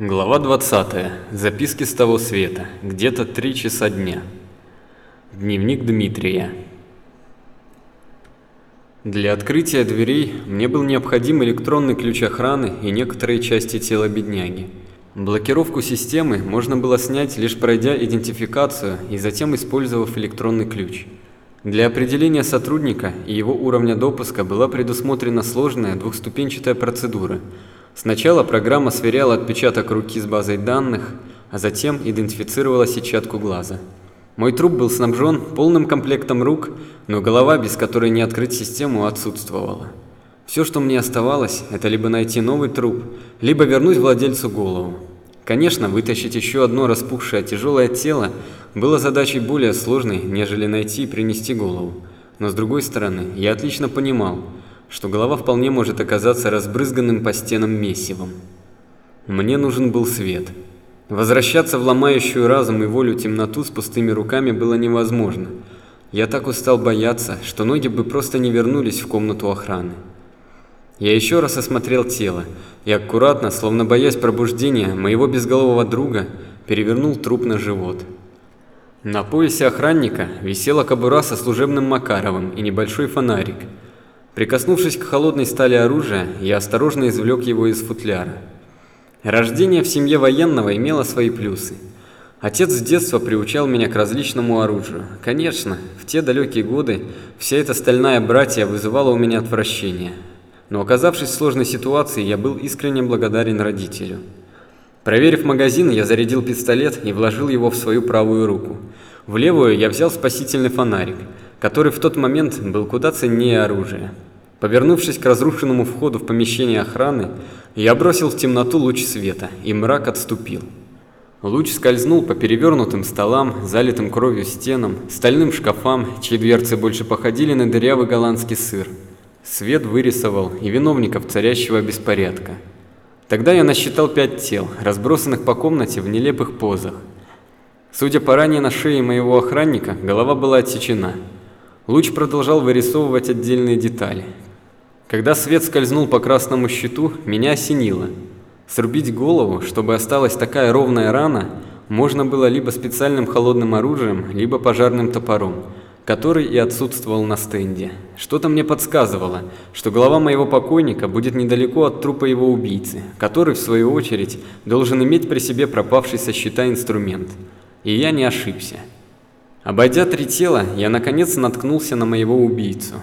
Глава 20. Записки с того света. Где-то три часа дня. Дневник Дмитрия. Для открытия дверей мне был необходим электронный ключ охраны и некоторые части тела бедняги. Блокировку системы можно было снять, лишь пройдя идентификацию и затем использовав электронный ключ. Для определения сотрудника и его уровня допуска была предусмотрена сложная двухступенчатая процедура – Сначала программа сверяла отпечаток руки с базой данных, а затем идентифицировала сетчатку глаза. Мой труп был снабжен полным комплектом рук, но голова, без которой не открыть систему, отсутствовала. Все, что мне оставалось, это либо найти новый труп, либо вернуть владельцу голову. Конечно, вытащить еще одно распухшее тяжелое тело было задачей более сложной, нежели найти и принести голову. Но с другой стороны, я отлично понимал, что голова вполне может оказаться разбрызганным по стенам месивом. Мне нужен был свет. Возвращаться в ломающую разум и волю темноту с пустыми руками было невозможно. Я так устал бояться, что ноги бы просто не вернулись в комнату охраны. Я еще раз осмотрел тело и аккуратно, словно боясь пробуждения моего безголового друга, перевернул труп на живот. На поясе охранника висела кобура со служебным Макаровым и небольшой фонарик – Прикоснувшись к холодной стали оружия, я осторожно извлек его из футляра. Рождение в семье военного имело свои плюсы. Отец с детства приучал меня к различному оружию. Конечно, в те далекие годы вся эта стальная братья вызывала у меня отвращение. Но оказавшись в сложной ситуации, я был искренне благодарен родителю. Проверив магазин, я зарядил пистолет и вложил его в свою правую руку. В левую я взял спасительный фонарик, который в тот момент был куда ценнее оружия. Повернувшись к разрушенному входу в помещение охраны, я бросил в темноту луч света, и мрак отступил. Луч скользнул по перевернутым столам, залитым кровью стенам, стальным шкафам, чьи дверцы больше походили на дырявый голландский сыр. Свет вырисовал и виновников царящего беспорядка. Тогда я насчитал пять тел, разбросанных по комнате в нелепых позах. Судя по ране на шее моего охранника, голова была отсечена. Луч продолжал вырисовывать отдельные детали, когда свет скользнул по красному щиту, меня осенило. Срубить голову, чтобы осталась такая ровная рана, можно было либо специальным холодным оружием, либо пожарным топором, который и отсутствовал на стенде. Что-то мне подсказывало, что голова моего покойника будет недалеко от трупа его убийцы, который, в свою очередь, должен иметь при себе пропавший со щита инструмент. И я не ошибся. Обойдя три тела, я наконец наткнулся на моего убийцу.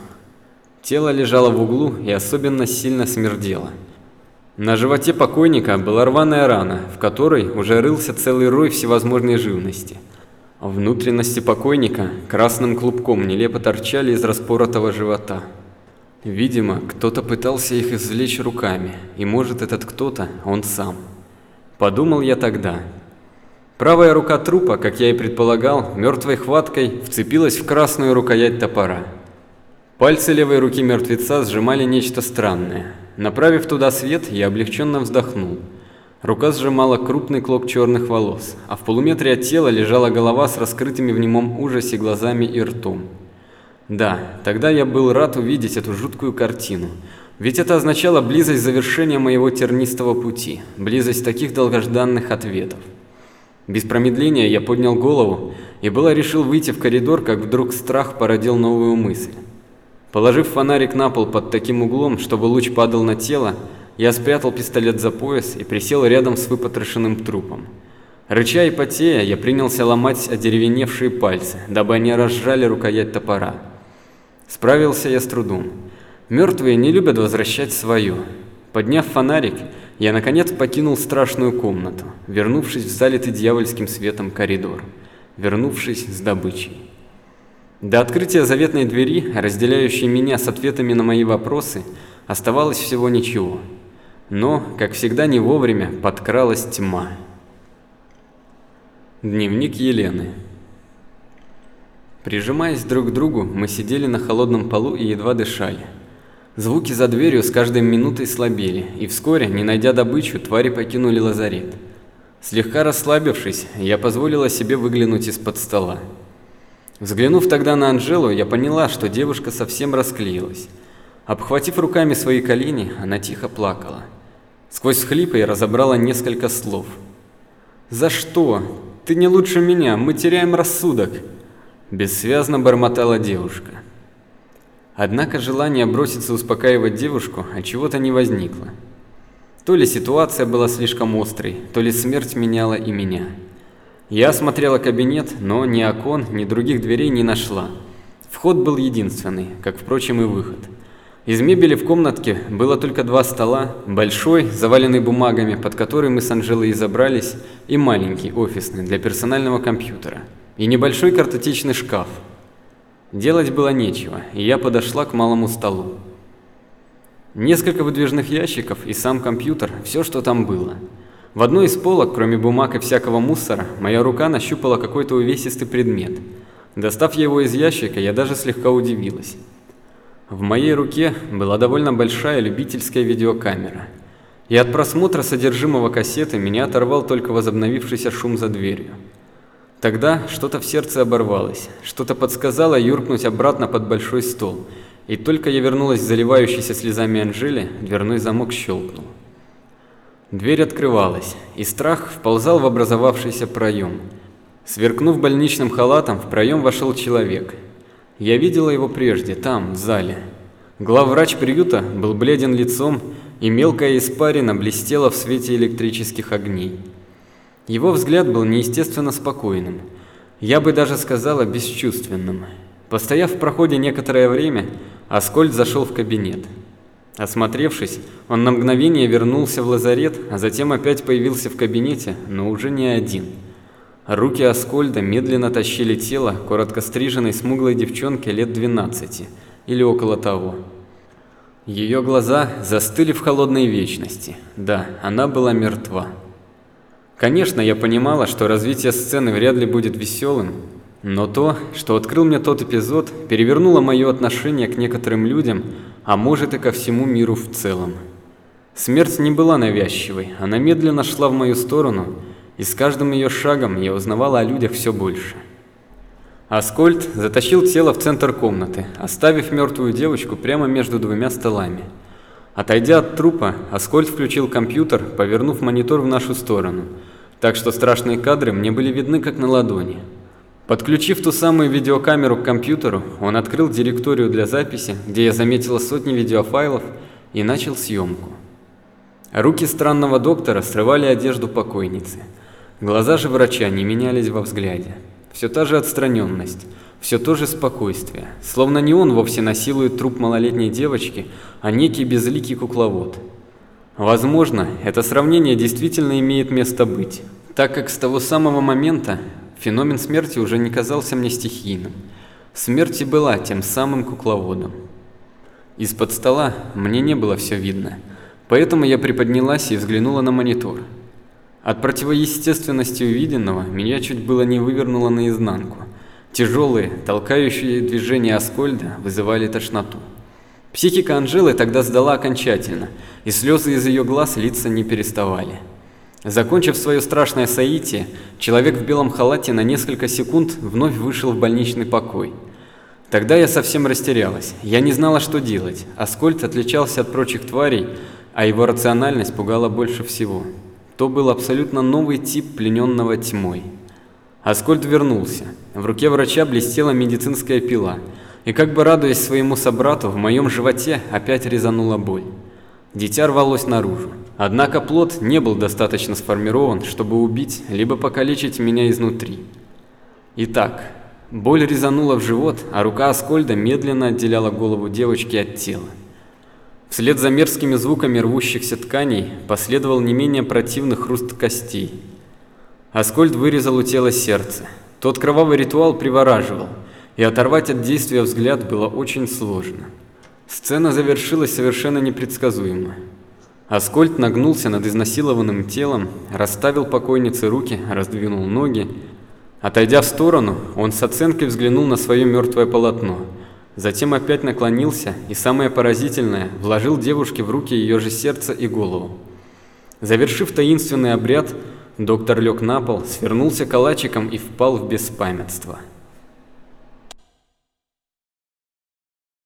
Тело лежало в углу и особенно сильно смердело. На животе покойника была рваная рана, в которой уже рылся целый рой всевозможной живности. Внутренности покойника красным клубком нелепо торчали из распоротого живота. Видимо, кто-то пытался их извлечь руками, и может этот кто-то он сам. Подумал я тогда. Правая рука трупа, как я и предполагал, мертвой хваткой вцепилась в красную рукоять топора. Пальцы левой руки мертвеца сжимали нечто странное. Направив туда свет, я облегченно вздохнул. Рука сжимала крупный клок черных волос, а в полуметре от тела лежала голова с раскрытыми в немом ужасе глазами и ртом. Да, тогда я был рад увидеть эту жуткую картину, ведь это означало близость завершения моего тернистого пути, близость таких долгожданных ответов. Без промедления я поднял голову и было решил выйти в коридор, как вдруг страх породил новую мысль. Положив фонарик на пол под таким углом, чтобы луч падал на тело, я спрятал пистолет за пояс и присел рядом с выпотрошенным трупом. Рыча и потея, я принялся ломать одеревеневшие пальцы, дабы они разжали рукоять топора. Справился я с трудом. Мертвые не любят возвращать свое. Подняв фонарик, я наконец покинул страшную комнату, вернувшись в залитый дьявольским светом коридор, вернувшись с добычей. До открытия заветной двери, разделяющей меня с ответами на мои вопросы, оставалось всего ничего. Но, как всегда не вовремя, подкралась тьма. Дневник Елены Прижимаясь друг к другу, мы сидели на холодном полу и едва дышали. Звуки за дверью с каждой минутой слабели, и вскоре, не найдя добычу, твари покинули лазарет. Слегка расслабившись, я позволила себе выглянуть из-под стола. Взглянув тогда на Анжелу, я поняла, что девушка совсем расклеилась. Обхватив руками свои колени, она тихо плакала. Сквозь хлипы я разобрала несколько слов. «За что? Ты не лучше меня, мы теряем рассудок!» Бессвязно бормотала девушка. Однако желание броситься успокаивать девушку от чего-то не возникло. То ли ситуация была слишком острой, то ли смерть меняла и меня. Я осмотрела кабинет, но ни окон, ни других дверей не нашла. Вход был единственный, как, впрочем, и выход – из мебели в комнатке было только два стола, большой, заваленный бумагами, под который мы с Анжелой забрались, и маленький, офисный, для персонального компьютера, и небольшой картотечный шкаф. Делать было нечего, и я подошла к малому столу. Несколько выдвижных ящиков и сам компьютер, все, что там было. В одной из полок, кроме бумаг и всякого мусора, моя рука нащупала какой-то увесистый предмет. Достав его из ящика, я даже слегка удивилась. В моей руке была довольно большая любительская видеокамера. И от просмотра содержимого кассеты меня оторвал только возобновившийся шум за дверью. Тогда что-то в сердце оборвалось, что-то подсказало юркнуть обратно под большой стол. И только я вернулась заливающейся слезами Анжели, дверной замок щелкнул. Дверь открывалась, и страх вползал в образовавшийся проем. Сверкнув больничным халатом, в проем вошел человек – я видела его прежде, там, в зале. Главврач приюта был бледен лицом, и мелкая испарина блестела в свете электрических огней. Его взгляд был неестественно спокойным. Я бы даже сказала бесчувственным. Постояв в проходе некоторое время, Аскольд зашел в кабинет. Осмотревшись, он на мгновение вернулся в лазарет, а затем опять появился в кабинете, но уже не один – Руки Аскольда медленно тащили тело коротко стриженной смуглой девчонки лет 12 или около того. Ее глаза застыли в холодной вечности. Да, она была мертва. Конечно, я понимала, что развитие сцены вряд ли будет веселым, но то, что открыл мне тот эпизод, перевернуло мое отношение к некоторым людям, а может и ко всему миру в целом. Смерть не была навязчивой, она медленно шла в мою сторону, и с каждым ее шагом я узнавала о людях все больше. Аскольд затащил тело в центр комнаты, оставив мертвую девочку прямо между двумя столами. Отойдя от трупа, Аскольд включил компьютер, повернув монитор в нашу сторону, так что страшные кадры мне были видны как на ладони. Подключив ту самую видеокамеру к компьютеру, он открыл директорию для записи, где я заметила сотни видеофайлов, и начал съемку. Руки странного доктора срывали одежду покойницы – Глаза же врача не менялись во взгляде. Все та же отстраненность, все то же спокойствие, словно не он вовсе насилует труп малолетней девочки, а некий безликий кукловод. Возможно, это сравнение действительно имеет место быть, так как с того самого момента феномен смерти уже не казался мне стихийным. Смерть и была тем самым кукловодом. Из-под стола мне не было все видно, поэтому я приподнялась и взглянула на монитор – от противоестественности увиденного меня чуть было не вывернуло наизнанку. Тяжелые, толкающие движения Аскольда вызывали тошноту. Психика Анжелы тогда сдала окончательно, и слезы из ее глаз литься не переставали. Закончив свое страшное соитие, человек в белом халате на несколько секунд вновь вышел в больничный покой. Тогда я совсем растерялась. Я не знала, что делать. Аскольд отличался от прочих тварей, а его рациональность пугала больше всего. То был абсолютно новый тип плененного тьмой. Аскольд вернулся. В руке врача блестела медицинская пила, и как бы радуясь своему собрату, в моем животе опять резанула боль. Дитя рвалось наружу. Однако плод не был достаточно сформирован, чтобы убить, либо покалечить меня изнутри. Итак, боль резанула в живот, а рука Аскольда медленно отделяла голову девочки от тела. Вслед за мерзкими звуками рвущихся тканей последовал не менее противный хруст костей. Аскольд вырезал у тела сердце. Тот кровавый ритуал привораживал, и оторвать от действия взгляд было очень сложно. Сцена завершилась совершенно непредсказуемо. Аскольд нагнулся над изнасилованным телом, расставил покойнице руки, раздвинул ноги. Отойдя в сторону, он с оценкой взглянул на свое мертвое полотно – Затем опять наклонился и, самое поразительное, вложил девушке в руки ее же сердце и голову. Завершив таинственный обряд, доктор лег на пол, свернулся калачиком и впал в беспамятство.